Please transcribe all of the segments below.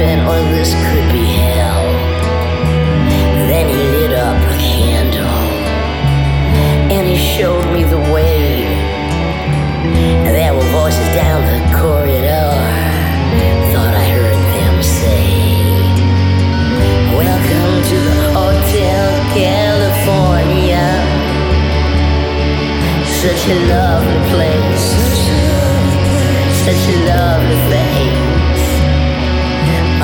heaven or this could be hell. Then he lit up a candle and he showed me the way. There were voices down the corridor. Thought I heard them say, Welcome to the Hotel California. Such a lovely place. Such a lovely place.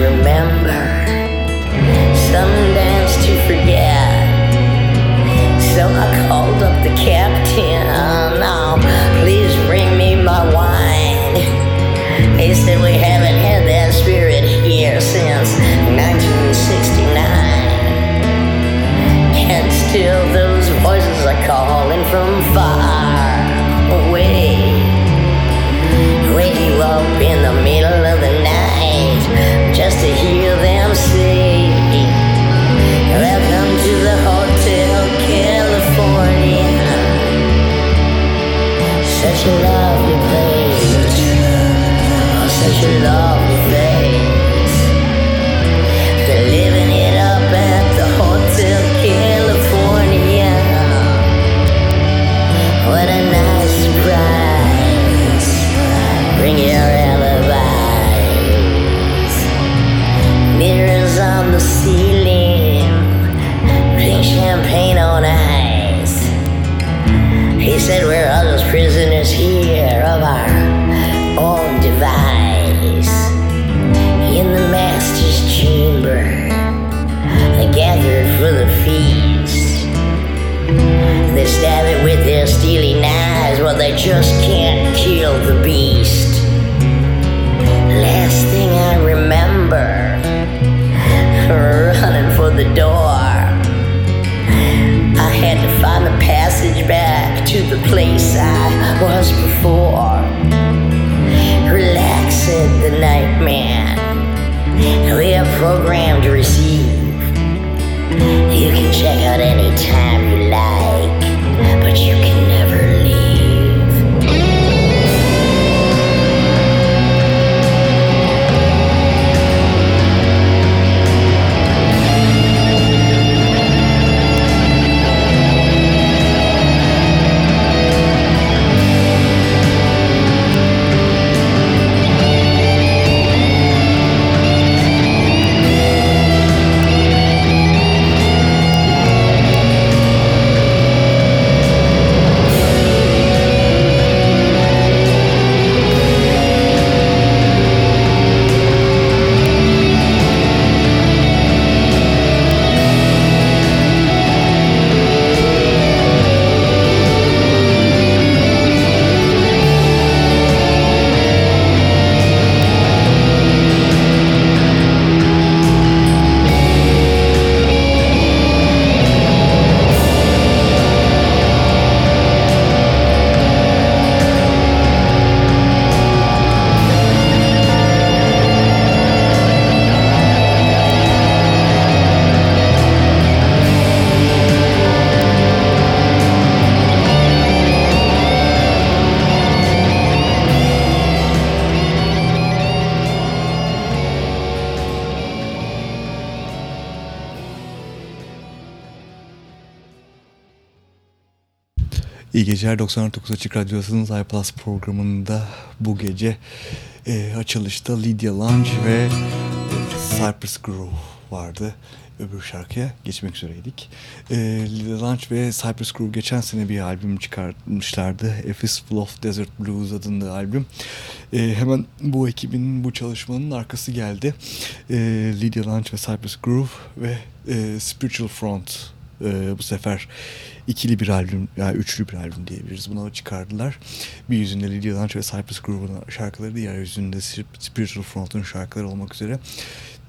remember, some dance to forget. So I called up the captain. Oh, no, please bring me my wine. He said we haven't had that spirit here since 1969. And still those voices are calling from far. Geceler 99 Açık Radyosu'nun iPlus programında bu gece e, açılışta Lydia Lunch ve Cypress Groove vardı. Öbür şarkıya geçmek üzereydik. E, Lydia Lunch ve Cypress Groove geçen sene bir albüm çıkartmışlardı. A Fistful of Desert Blues adında albüm. E, hemen bu ekibin bu çalışmanın arkası geldi. E, Lydia Lunch ve Cypress Groove ve e, Spiritual Front e, bu sefer ikili bir albüm, yani üçlü bir albüm diyebiliriz. Bunu çıkardılar. Bir yüzünde Lydia Lunch ve Cypress Groove'un şarkıları, diğer yüzünde Spiritual Front'un şarkıları olmak üzere.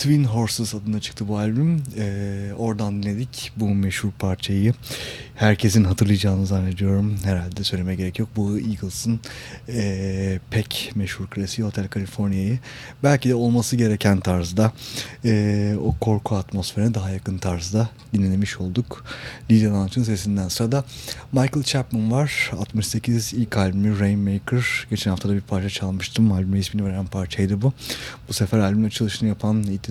Twin Horses adında çıktı bu albüm. Ee, oradan dinledik bu meşhur parçayı. Herkesin hatırlayacağını zannediyorum. Herhalde söyleme gerek yok. Bu Eagles'ın e, pek meşhur klasiği Hotel California'yı. Belki de olması gereken tarzda e, o korku atmosferine daha yakın tarzda dinlemiş olduk. Lydia Lunch'ın sesinden sırada Michael Chapman var. 68 ilk albümü Rainmaker. Geçen hafta da bir parça çalmıştım. Albüme ismini veren parçaydı bu. Bu sefer albümün açılışını yapan It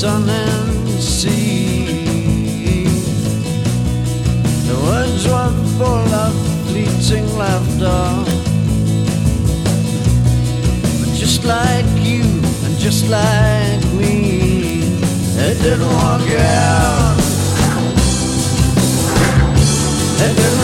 sun and sea. The words were full of fleeting laughter. But just like you and just like me, it didn't work out. It didn't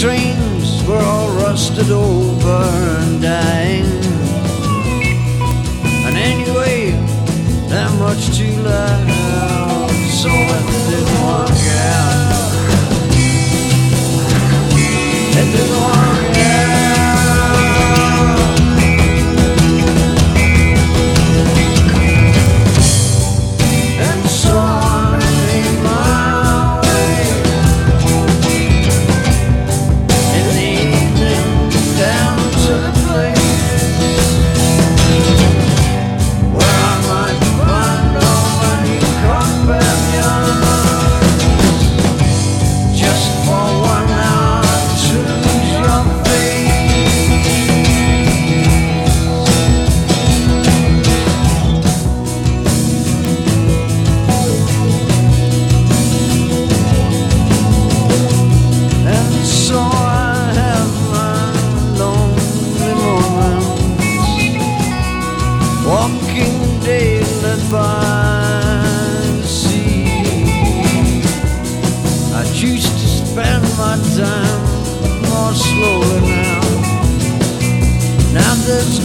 trains were all rusted over and dying. And anyway, that much too loud. So it didn't work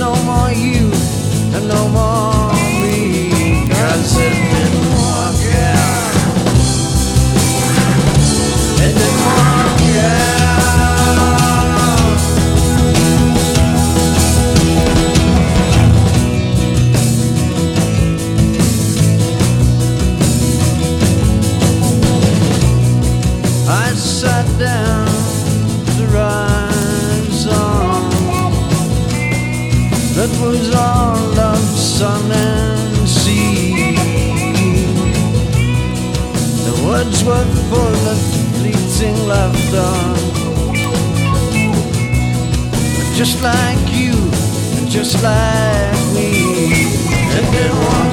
no more you and no more me, 'cause it just like you and just like me, work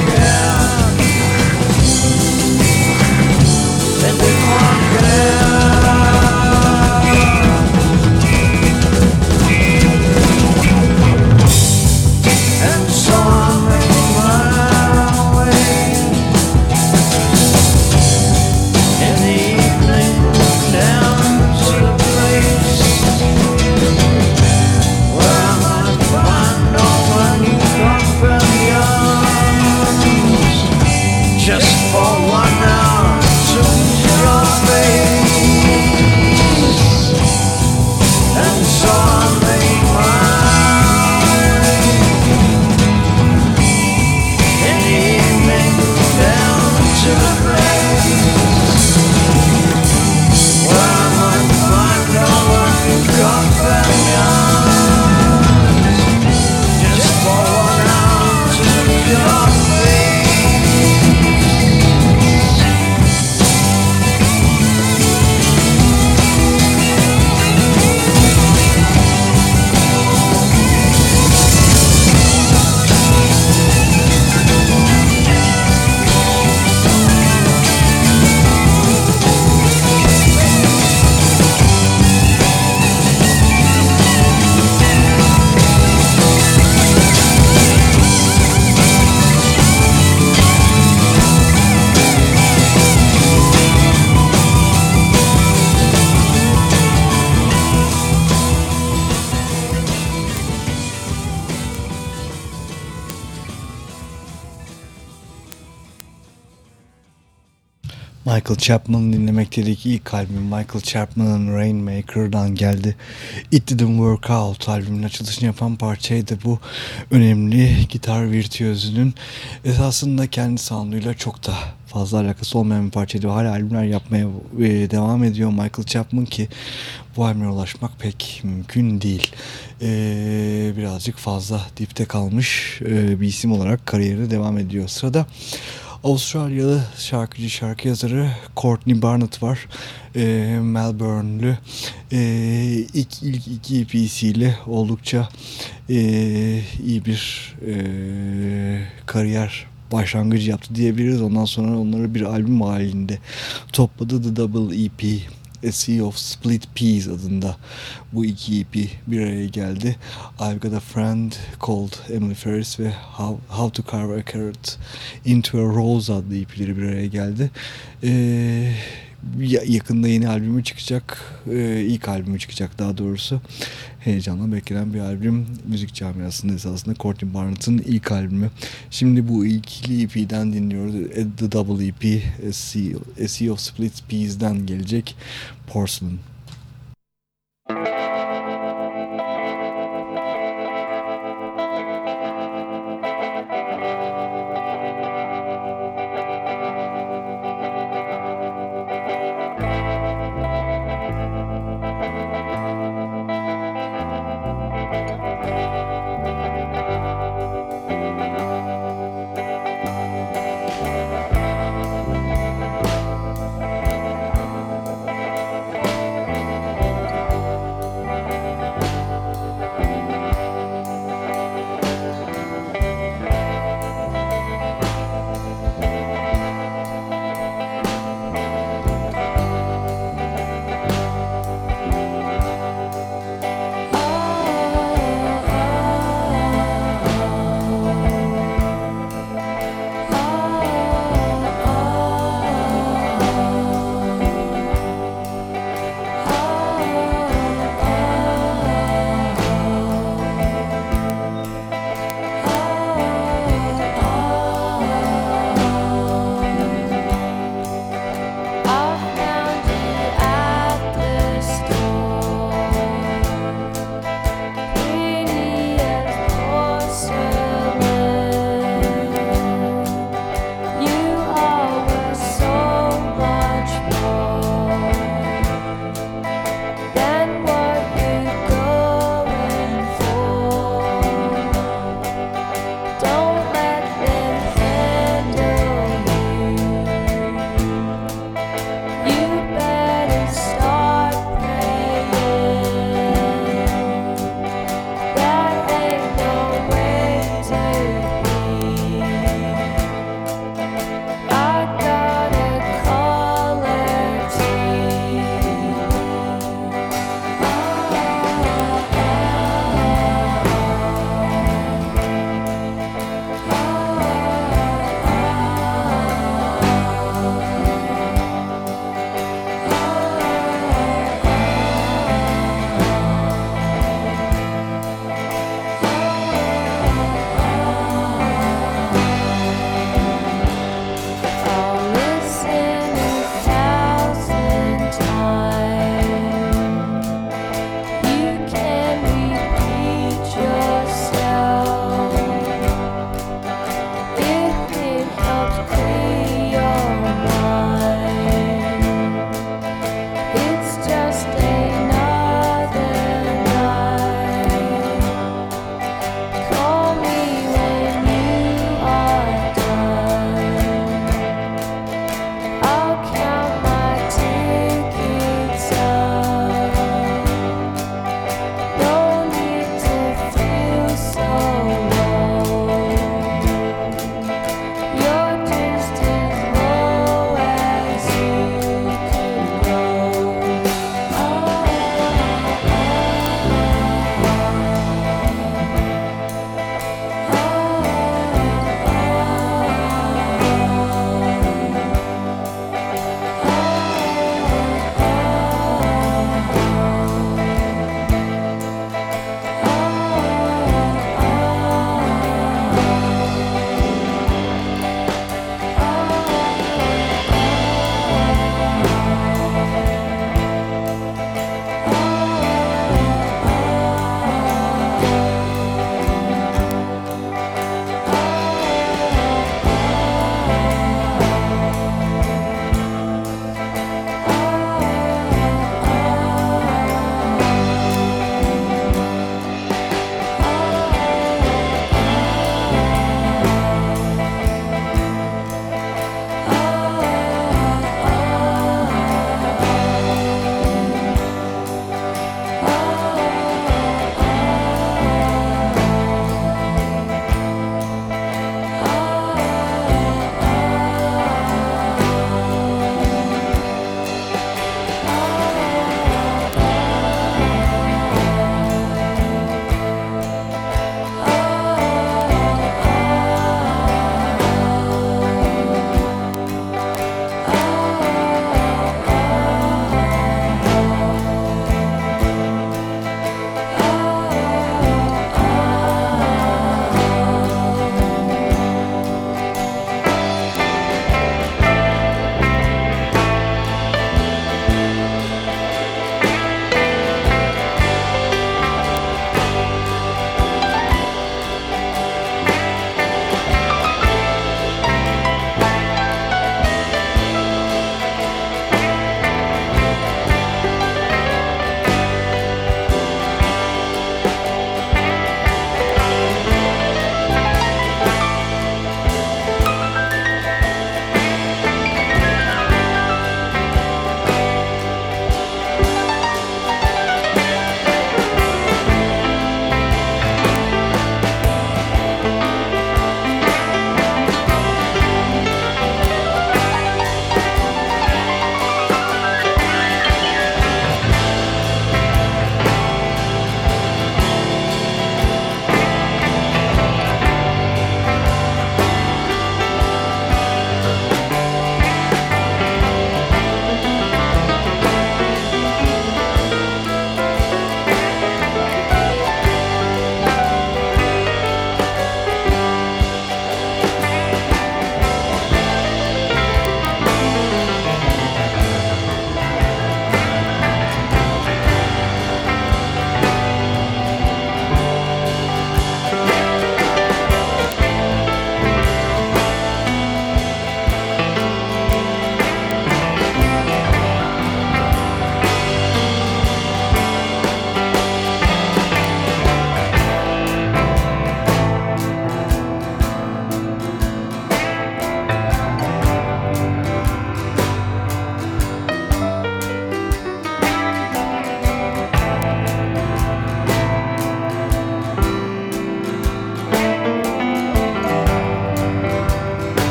Michael Chapman'ı dinlemekteydik. İlk albüm Michael Chapman'ın Rainmaker'dan geldi. It Didn't Work Out albümün açılışını yapan parçaydı bu önemli gitar virtüözünün esasında kendi sounduyla çok da fazla alakası olmayan bir parçaydı. Hala albümler yapmaya e, devam ediyor Michael Chapman ki bu albüme ulaşmak pek mümkün değil. Ee, birazcık fazla dipte kalmış e, bir isim olarak kariyerine devam ediyor. Sırada Avustralyalı şarkıcı, şarkı yazarı Courtney Barnett var. E, Melbourne'lü. E, ilk, ilk iki EP'siyle oldukça e, iyi bir e, kariyer başlangıcı yaptı diyebiliriz. Ondan sonra onları bir albüm halinde topladı. The Double EP A Sea of Split Peas adında bu iki EP bir araya geldi. I've Got a Friend Called Emily Ferris ve How, How to Carve a Carrot Into a Rose adlı EP'leri bir araya geldi. Ee, yakında yeni albümü çıkacak. Ee, ilk albümü çıkacak daha doğrusu. Heyecanla beklenen bir albüm. Müzik camiasında esasında Courtney Barnett'ın ilk albümü. Şimdi bu ikili EP'den dinliyoruz. The Double EP A sea of Split Peas'den gelecek Porcelain.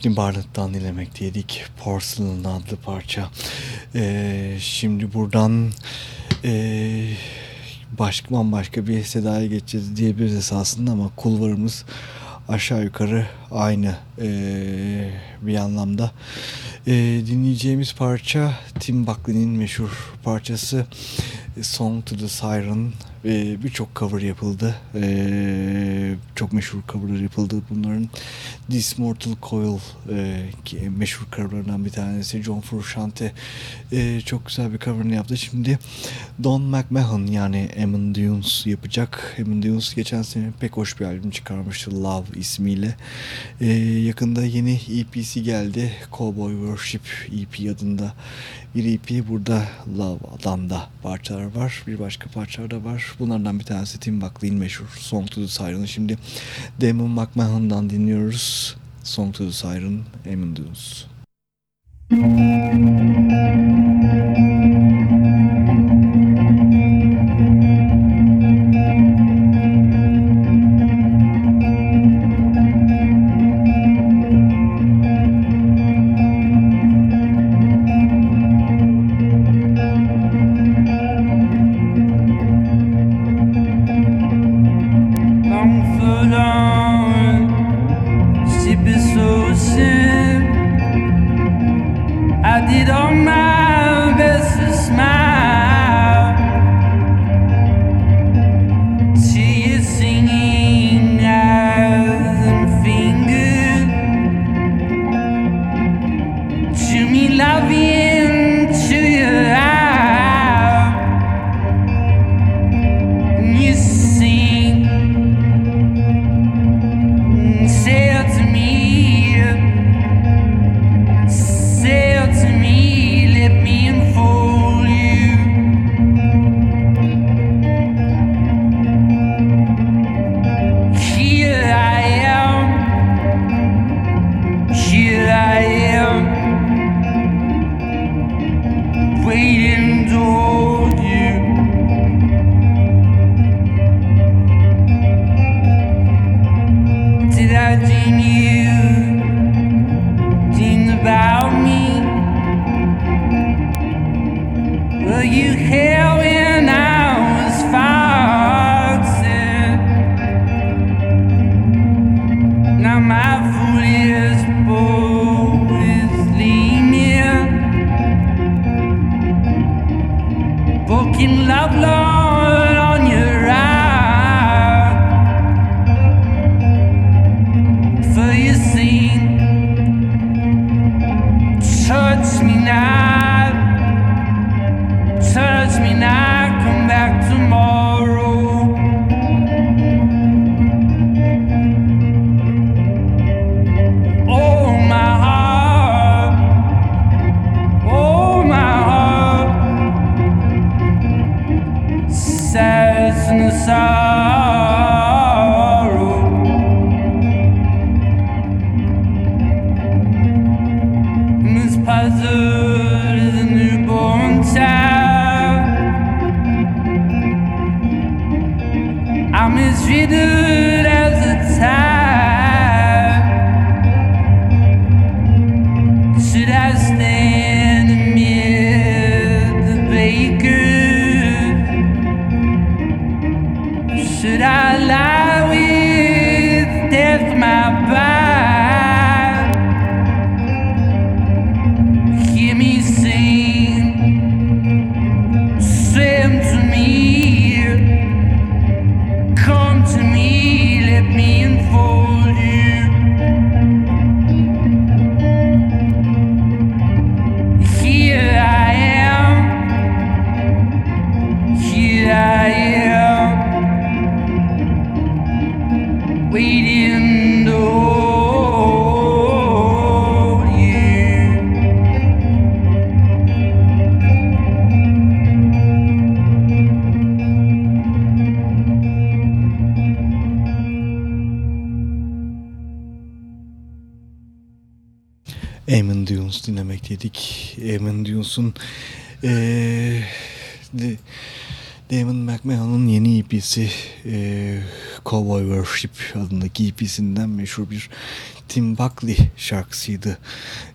Courtney Barnett'tan dinlemekteydik. Porcelain adlı parça. Ee, şimdi buradan e, başka bambaşka bir sedaya geçeceğiz diyebiliriz esasında ama kulvarımız aşağı yukarı aynı ee, bir anlamda. Ee, dinleyeceğimiz parça Tim Buckley'nin meşhur parçası Song to the Siren e, birçok cover yapıldı. E, çok meşhur coverlar yapıldı. Bunların This Mortal Coil e, ki meşhur coverlarından bir tanesi. John Frusciante e, çok güzel bir coverını yaptı. Şimdi Don McMahon yani Emin Dunes yapacak. Emin Dunes geçen sene pek hoş bir albüm çıkarmıştı Love ismiyle. E, yakında yeni EP'si geldi. Cowboy Worship EP adında bir EP. Burada Love'dan da parçalar var. Bir başka parçalar da var. Bunlardan bir tanesi Tim Buckley'in meşhur Song to the Siren'ı. Şimdi Damon McMahon'dan dinliyoruz. Song to the Siren, Emin Dunes. Dinlemekteydik. EP'si e, Cowboy Worship adındaki EP'sinden meşhur bir Tim Buckley şarkısıydı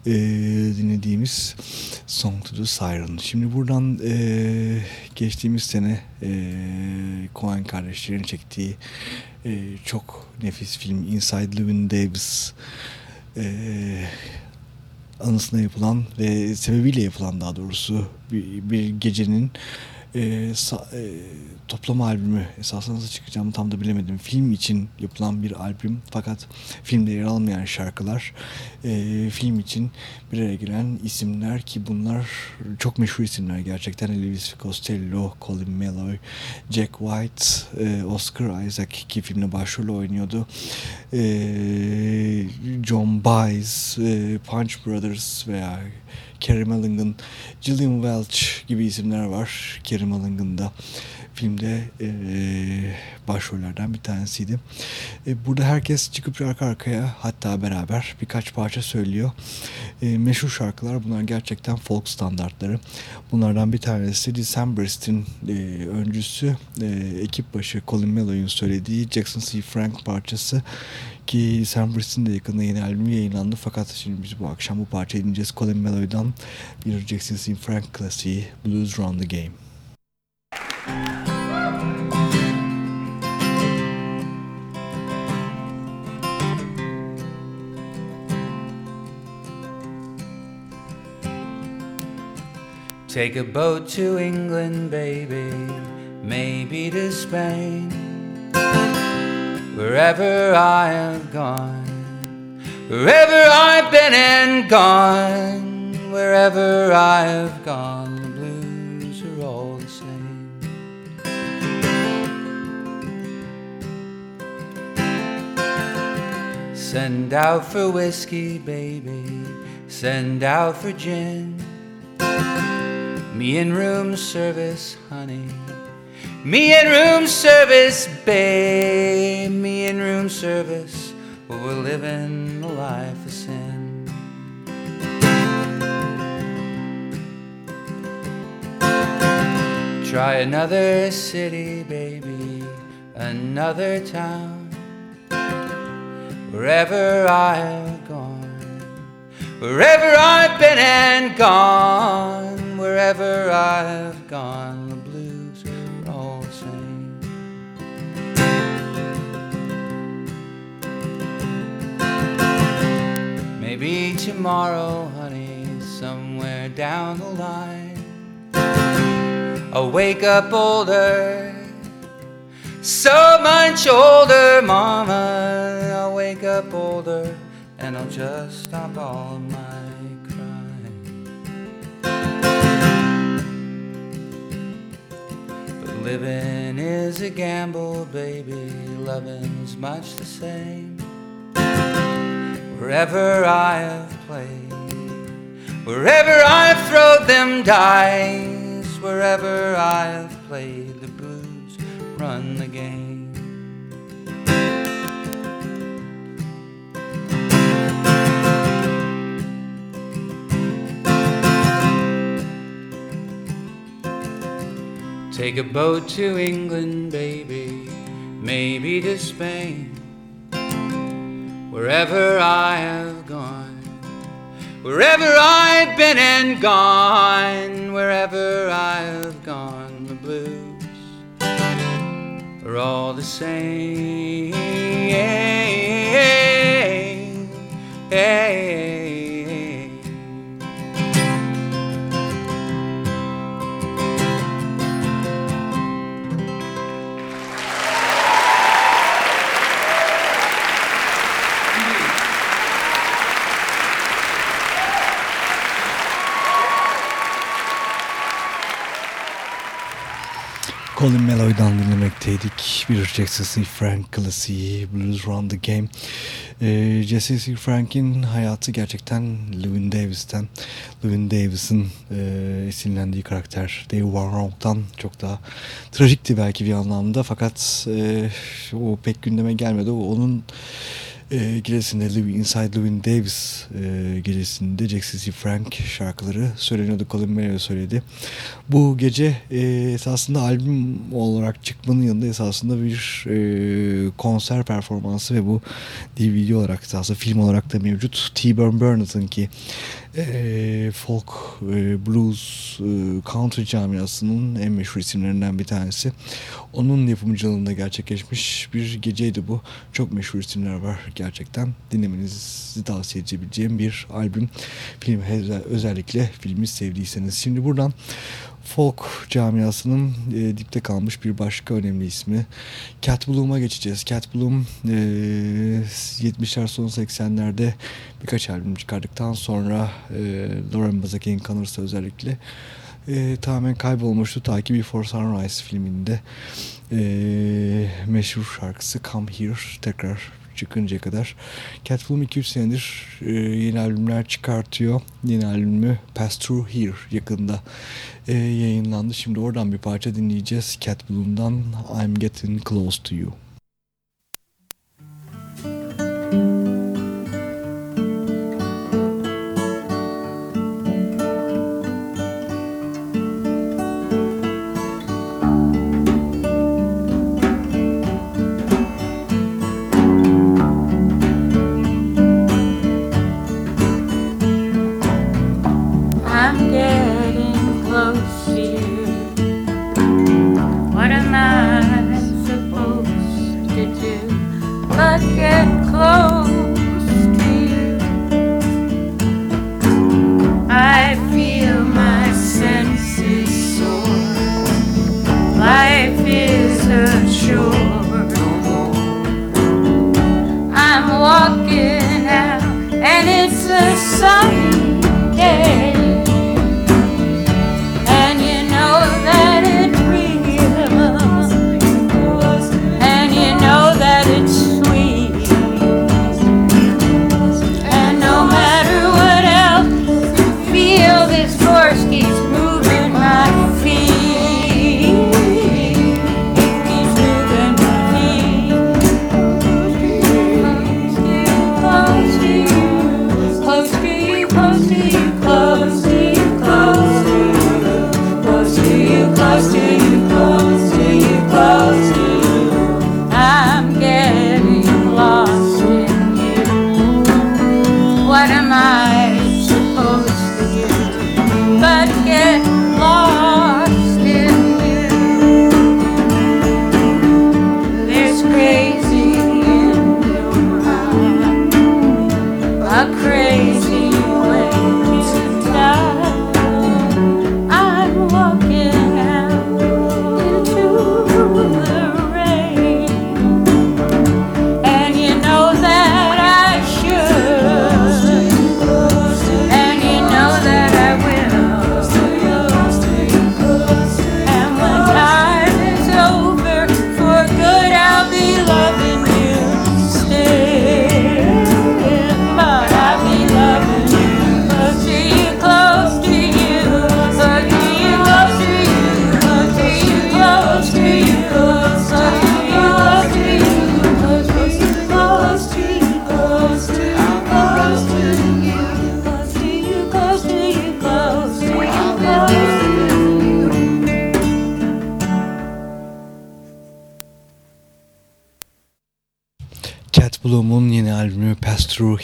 e, dinlediğimiz Song to the Siren. Şimdi buradan e, geçtiğimiz sene e, Coen kardeşlerin çektiği e, çok nefis film Inside Llewyn Davis e, anısına yapılan ve sebebiyle yapılan daha doğrusu bir, bir gecenin e, sa, e, toplama albümü esasında çıkacağımı tam da bilemedim. Film için yapılan bir albüm fakat filmde yer almayan şarkılar e, film için bir araya gelen isimler ki bunlar çok meşhur isimler gerçekten. Elvis Costello, Colin Meloy, Jack White, e, Oscar Isaac ki filmde başrol oynuyordu. E, John Baez, e, Punch Brothers veya Carey Mulligan, Gillian Welch gibi isimler var. Carey Mulligan'da filmde e, başrollerden bir tanesiydi. E, burada herkes çıkıp arka arkaya hatta beraber birkaç parça söylüyor. E, meşhur şarkılar bunlar gerçekten folk standartları. Bunlardan bir tanesi Decemberist'in e, öncüsü e, ekip başı Colin Meloy'un söylediği Jackson C. Frank parçası ki Decemberist'in de yakında yeni albümü yayınlandı fakat şimdi biz bu akşam bu parçayı dinleyeceğiz Colin Meloy'dan bir Jackson C. Frank klasiği Blues Run the Game. Take a boat to England, baby, maybe to Spain. Wherever I have gone, wherever I've been and gone, wherever I have gone, the blues are all the same. Send out for whiskey, baby, send out for gin. Me in room service, honey. Me in room service, babe. Me in room service. We're living a life of sin. Try another city, baby. Another town. Wherever I have gone. Wherever I've been and gone. Wherever I have gone. Maybe tomorrow, honey, somewhere down the line, I'll wake up older, so much older, mama. I'll wake up older, and I'll just stop all my crying. But living is a gamble, baby. Loving's much the same. Wherever I have played, wherever I've thrown them dice, wherever I have played, the blues run the game. Take a boat to England, baby, maybe to Spain. Wherever I have gone, wherever I've been and gone, wherever I have gone, the blues are all the same. Colin Meloy'dan dinlemekteydik. Bir Jackson C. Frank klasiği Blues Run the Game. Ee, Jesse C. Frank'in hayatı gerçekten Lewin Davis'ten, Lewin Davis'in e, esinlendiği karakter Dave Warnock'tan çok daha trajikti belki bir anlamda. Fakat e, o pek gündeme gelmedi. O onun e, gecesinde Louis, Inside Louis Davis e, gecesinde Jackson. Frank şarkıları söyleniyordu. Colin Mayo söyledi. Bu gece e, esasında albüm olarak çıkmanın yanında esasında bir e, konser performansı ve bu DVD olarak esasında film olarak da mevcut. T. Burn Burnett'ın ki e, folk, e, blues, e, country camiasının en meşhur isimlerinden bir tanesi. Onun yapımcılığında gerçekleşmiş bir geceydi bu. Çok meşhur isimler var gerçekten. Dinlemenizi tavsiye edebileceğim bir albüm. Film özellikle filmi sevdiyseniz. Şimdi buradan folk camiasının e, dipte kalmış bir başka önemli ismi. Cat Bloom'a geçeceğiz. Cat Bloom e, 70'ler sonu 80'lerde birkaç albüm çıkardıktan sonra e, Lauren Bazaki'nin kanırsa özellikle e, tamamen kaybolmuştu. Ta ki Before Sunrise filminde e, meşhur şarkısı Come Here tekrar çıkıncaya kadar. Cat Bloom 2-3 senedir e, yeni albümler çıkartıyor. Yeni albümü Pass Through Here yakında e, yayınlandı. Şimdi oradan bir parça dinleyeceğiz. Cat Bloom'dan I'm Getting Close to You.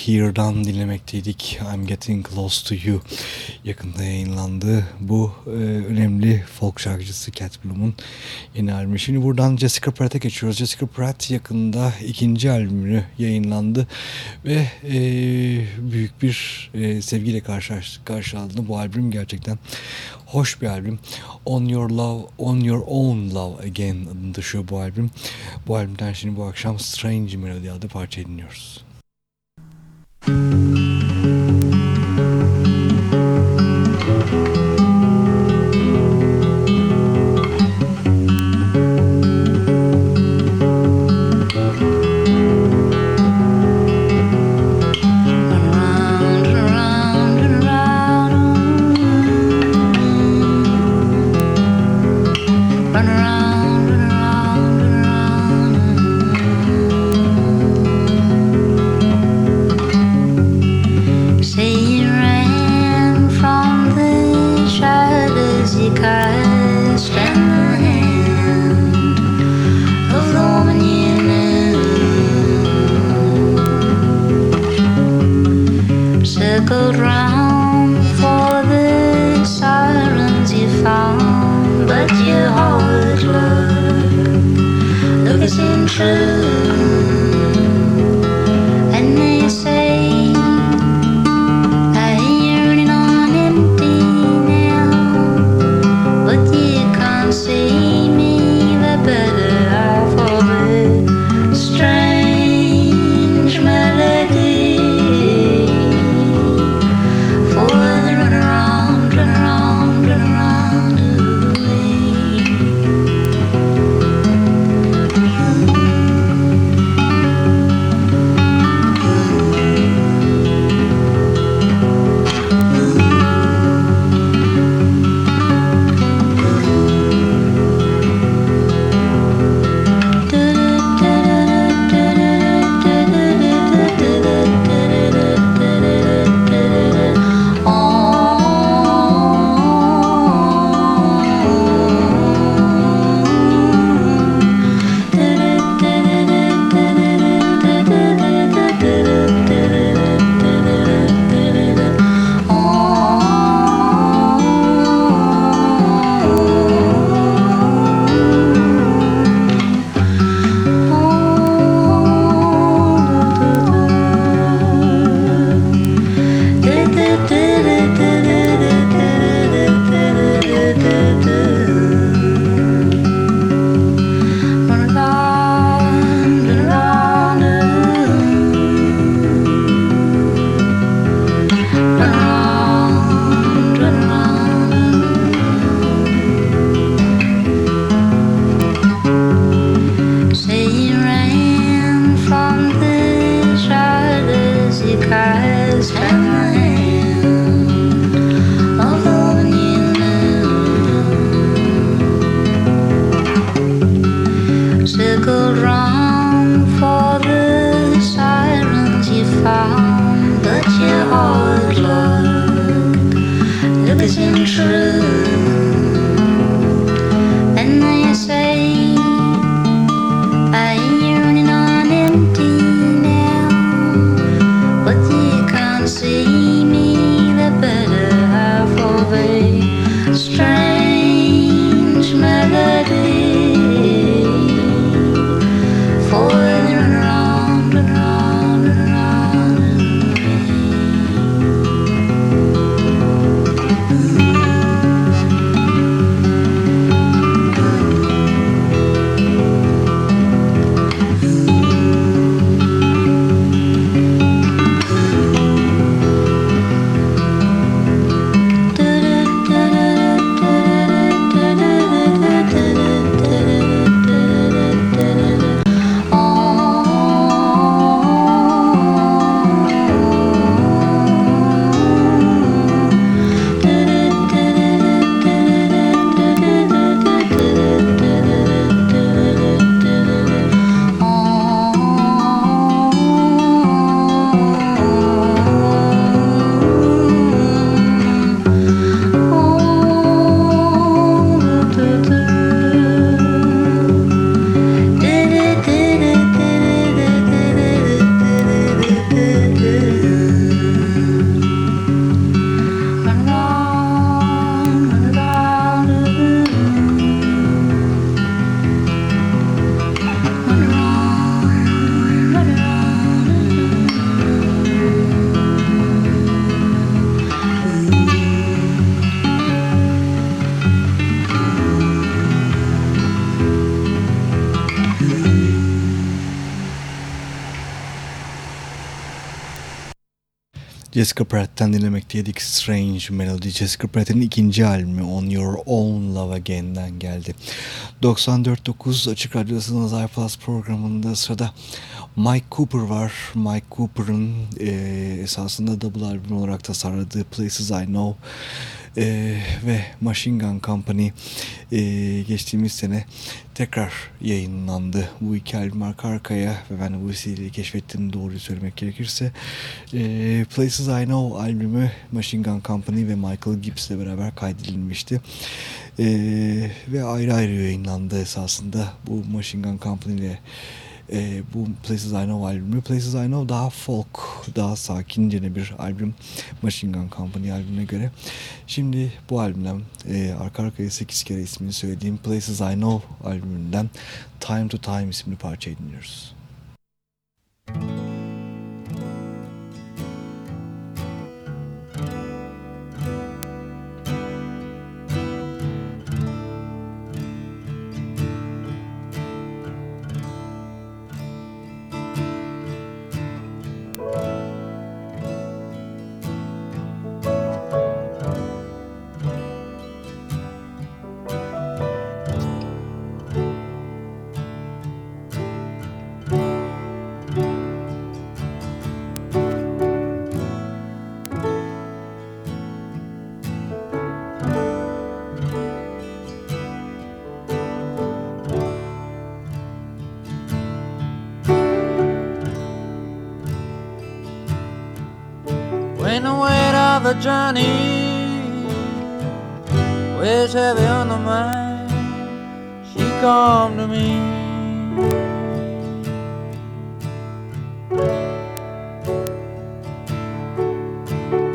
Here'dan dinlemekteydik. I'm Getting Close to You yakında yayınlandı. Bu e, önemli folk şarkıcısı Cat Bloom'un yeni albümü. Şimdi buradan Jessica Pratt'e geçiyoruz. Jessica Pratt yakında ikinci albümünü yayınlandı ve e, büyük bir e, sevgiyle karşılandı. Bu albüm gerçekten hoş bir albüm. On Your Love, On Your Own Love Again adını taşıyor bu albüm. Bu albümden şimdi bu akşam Strange Melody adlı parça dinliyoruz. Mm-hmm. Amen. Jessica Pratt'ten dinlemekteydik Strange Melody. Jessica Pratt'in ikinci albümü On Your Own Love Again'den geldi. 94.9 Açık Radyosu'nun iPlus programında sırada Mike Cooper var. Mike Cooper'ın e, esasında double albüm olarak tasarladığı Places I Know e, ve Machine Gun Company e, geçtiğimiz sene tekrar yayınlandı. Bu iki albüm arka arkaya ve ben bu vesileyle keşfettiğim doğruyu söylemek gerekirse e, Places I Know albümü Machine Gun Company ve Michael Gibbs ile beraber kaydedilmişti. E, ve ayrı ayrı yayınlandı esasında bu Machine Gun Company ile e, bu Places I Know albümü. Places I Know daha folk, daha sakincene bir albüm Machine Gun Company albümüne göre. Şimdi bu albümden e, arka arkaya 8 kere ismini söylediğim Places I Know albümünden Time to Time isimli parçayı dinliyoruz. When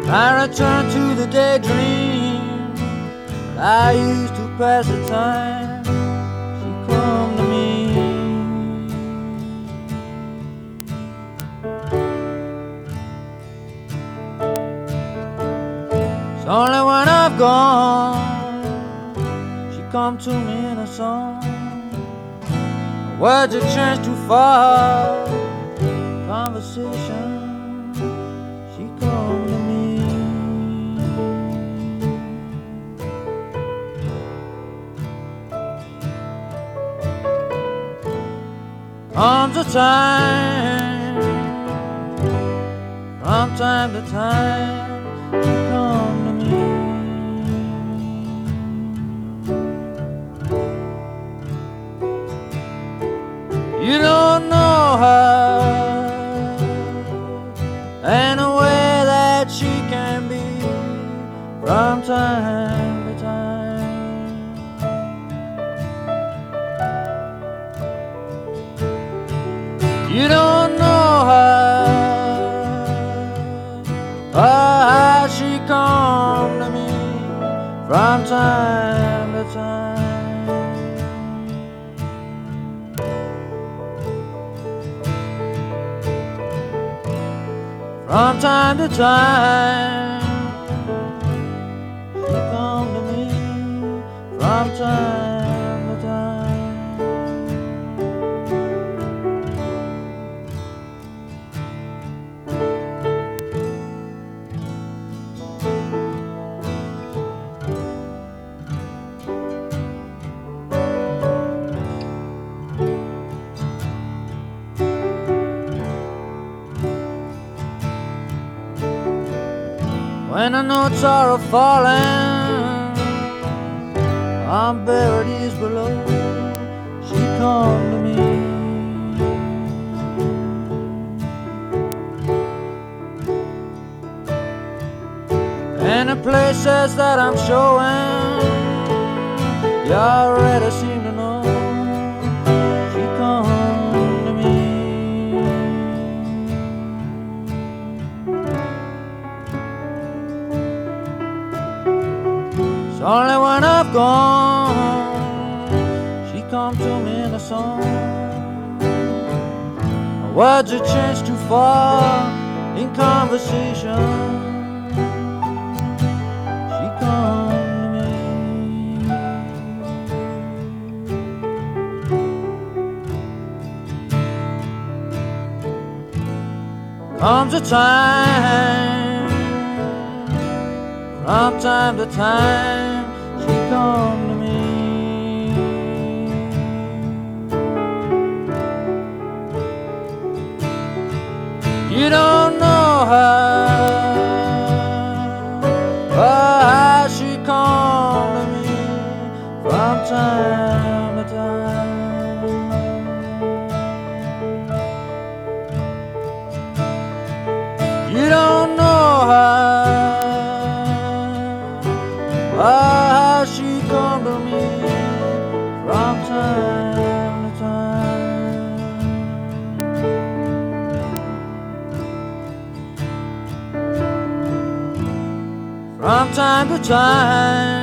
I return to the daydream I used to pass the time. She come to me. It's only when I've gone she come to me in a song. Words have changed too far. Comes a time, from time to time, she come to me. You don't know her time to time, When the notes are falling, I'm buried below. She come to me. And the places that I'm showing, you already seem to know. Only when I've gone she come to me in a song. Words have changed too far in conversation. Comes a time from time to time You know time,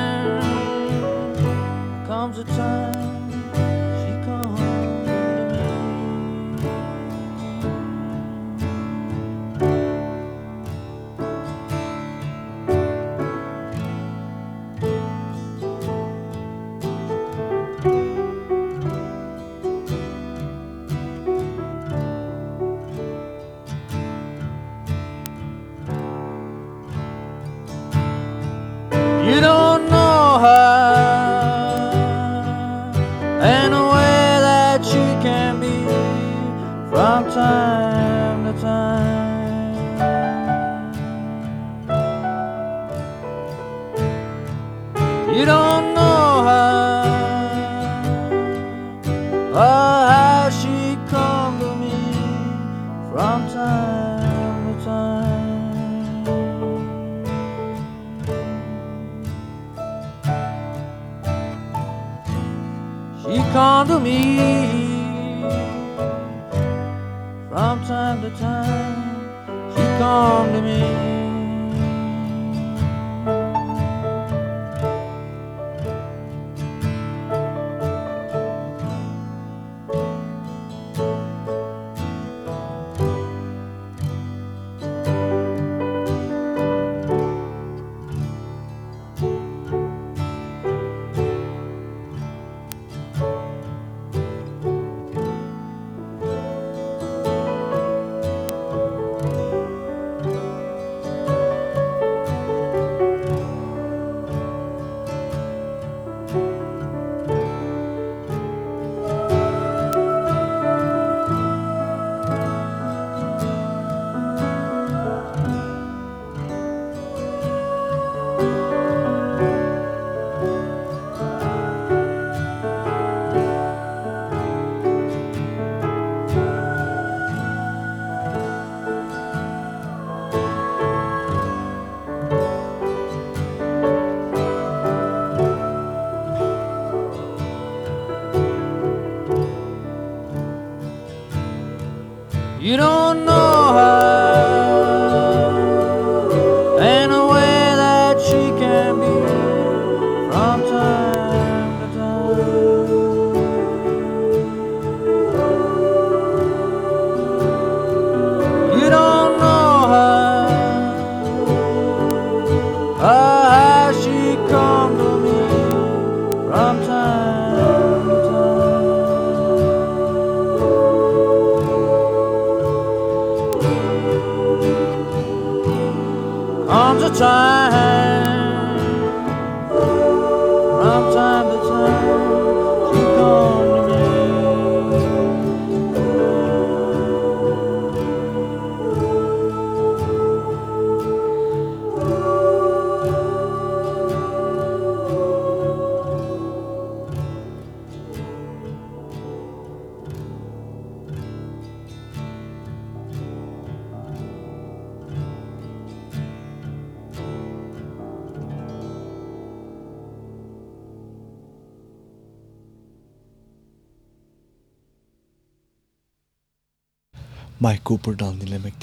You don't know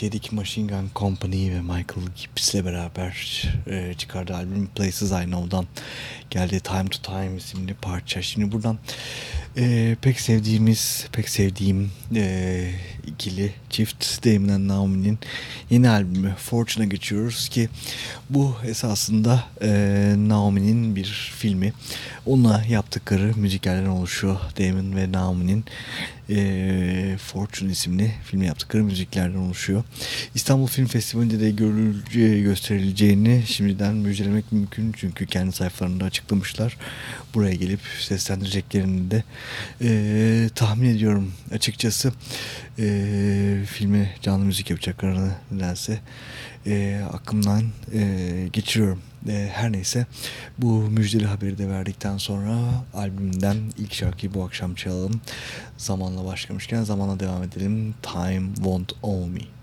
Dinlemekteydik. Machine Gun Company ve Michael Gibbs'le beraber e, çıkardığı albüm Places I Know'dan geldi Time to Time isimli parça. Şimdi buradan e, pek sevdiğimiz, pek sevdiğim e, ikili çift Damon and Naomi'nin yeni albümü Fortune'a geçiyoruz ki bu esasında e, Naomi'nin bir filmi. Onunla yaptıkları müzikallerden oluşuyor. Damon ve Naomi'nin e, Fortune isimli film yaptıkları müziklerden oluşuyor. İstanbul Film Festivali'nde de görülce, gösterileceğini şimdiden müjdelemek mümkün. Çünkü kendi sayfalarında açıklamışlar. Buraya gelip seslendireceklerini de e, tahmin ediyorum. Açıkçası e, filme canlı müzik yapacaklarını nedense e, aklımdan e, geçiriyorum. E, her neyse bu müjdeli haberi de verdikten sonra albümden ilk şarkıyı bu akşam çalalım. Zamanla başlamışken zamanla devam edelim. Time Won't Owe Me.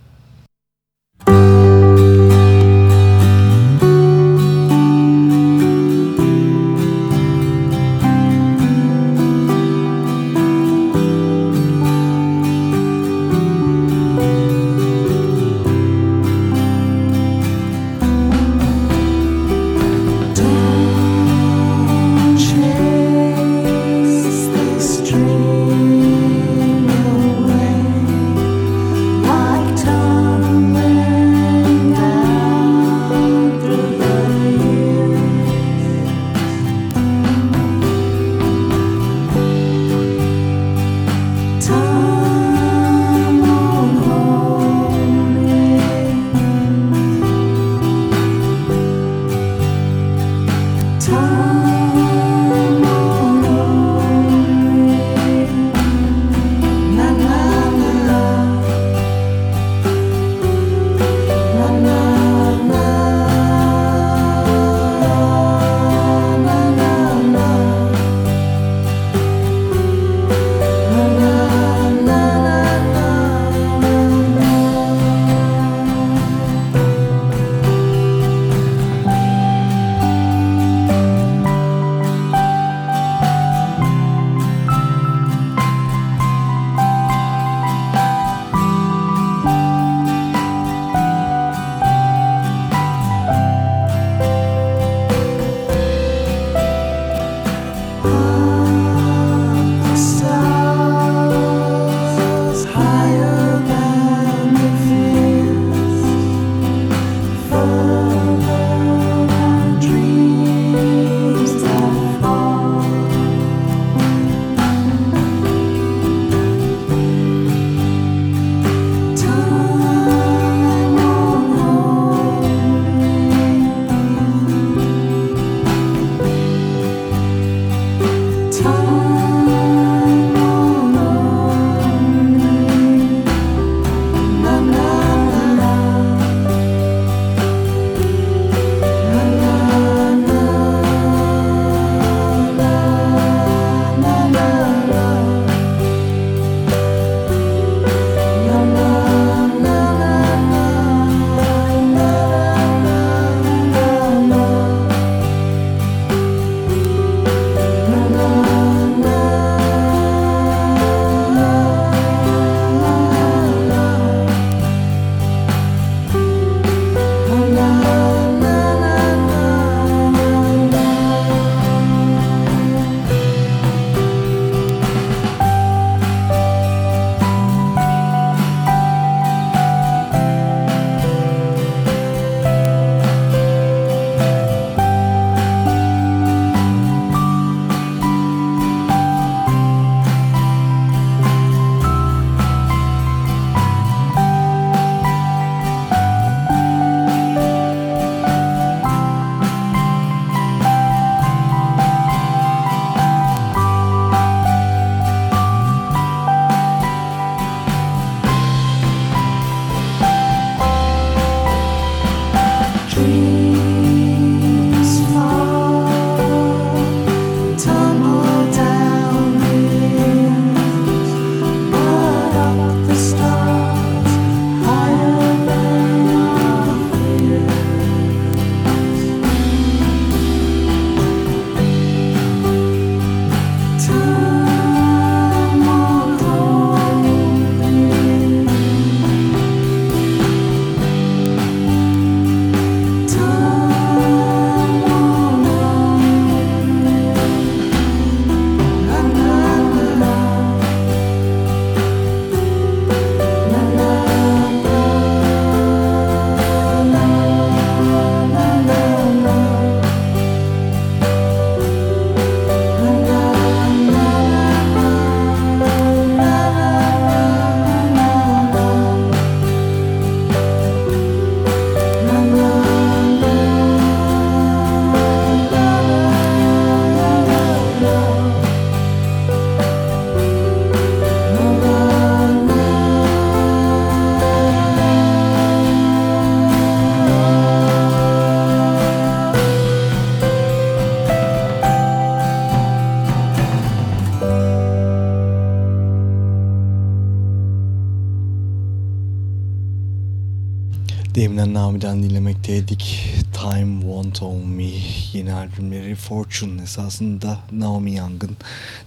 Fortune esasında Naomi Young'ın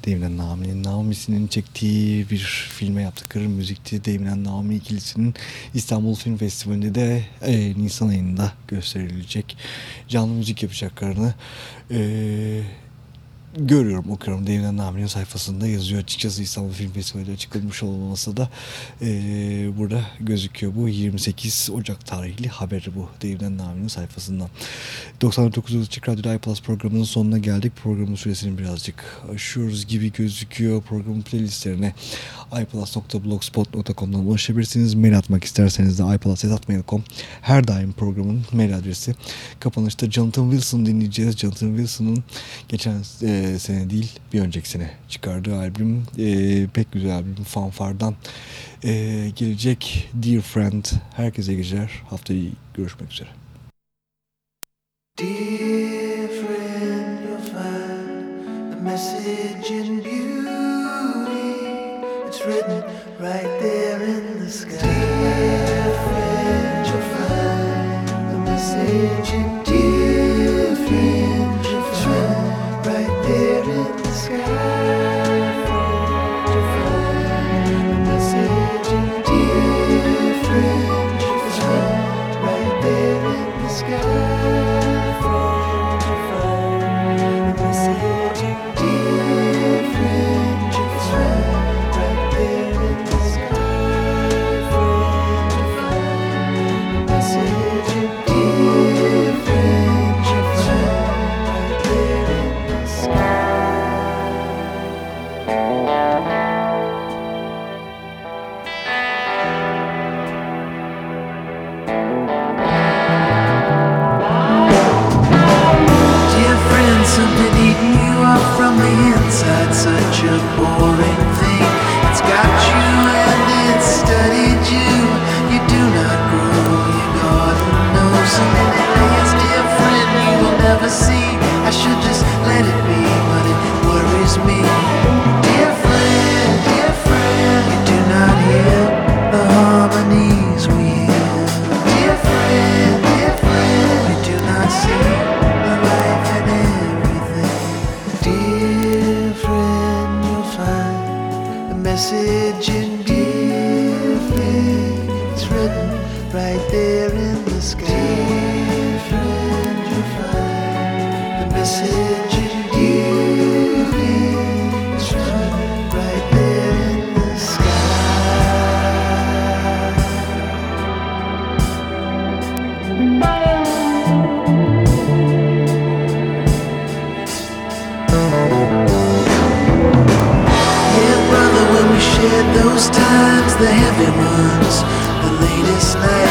Deminden Nami'nin Naomi'sinin çektiği bir filme yaptıkları müzikti. Deminden Naomi ikilisinin İstanbul Film Festivali'nde de e, Nisan ayında gösterilecek canlı müzik yapacaklarını e, görüyorum, okuyorum. Devlen Nami'nin sayfasında yazıyor. Açıkçası İstanbul Film Festivali açıklanmış olmaması da e, burada gözüküyor. Bu 28 Ocak tarihli haberi bu. Devlen Nami'nin sayfasından. 99 Açık Radyo iPlus programının sonuna geldik. Programın süresini birazcık aşıyoruz gibi gözüküyor. Programın playlistlerine iplus.blogspot.com'dan ulaşabilirsiniz. Mail atmak isterseniz de iplus.mail.com her daim programın mail adresi. Kapanışta Jonathan Wilson dinleyeceğiz. Jonathan Wilson'ın geçen e, sene değil bir önceki sene çıkardığı albüm e, pek güzel albüm Fanfar'dan e, gelecek Dear Friend. Herkese geceler. Haftaya görüşmek üzere. Dear friend, you'll find the message in beauty. It's written right there in the sky. Dear friend, you'll find the message in dear the heavy ones, the latest nights.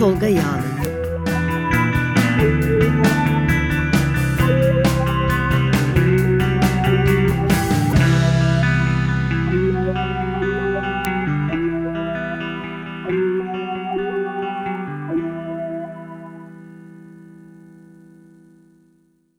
Tolga Yağlı